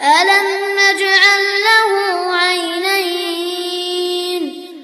ألم